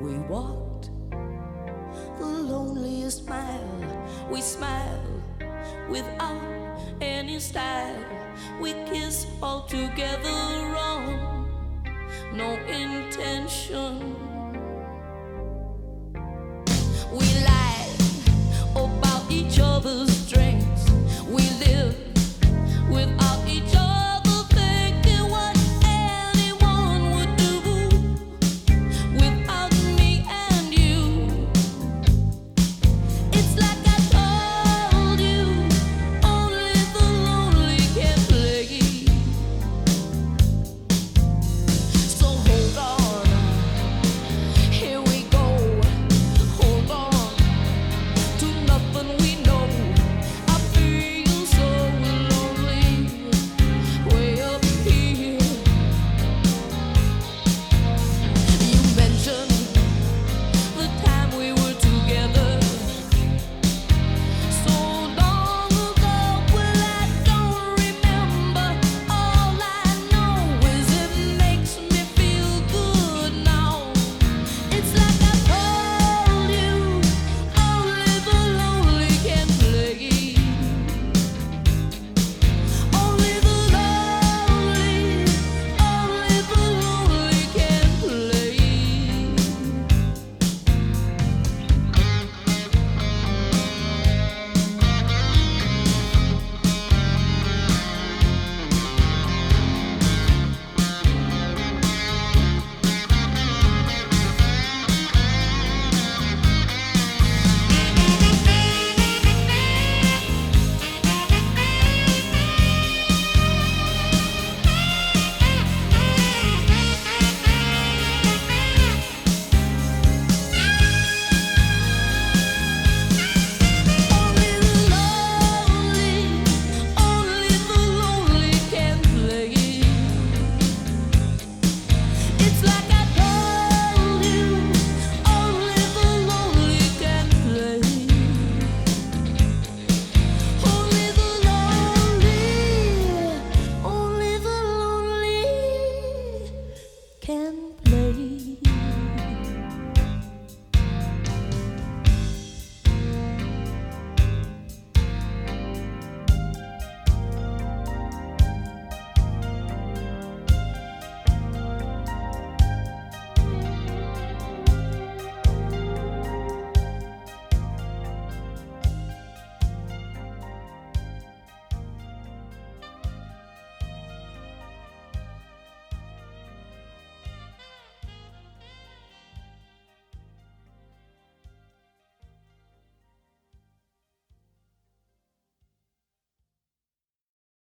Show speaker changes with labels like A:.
A: We walked the loneliest mile. We smiled without any style. We kissed all together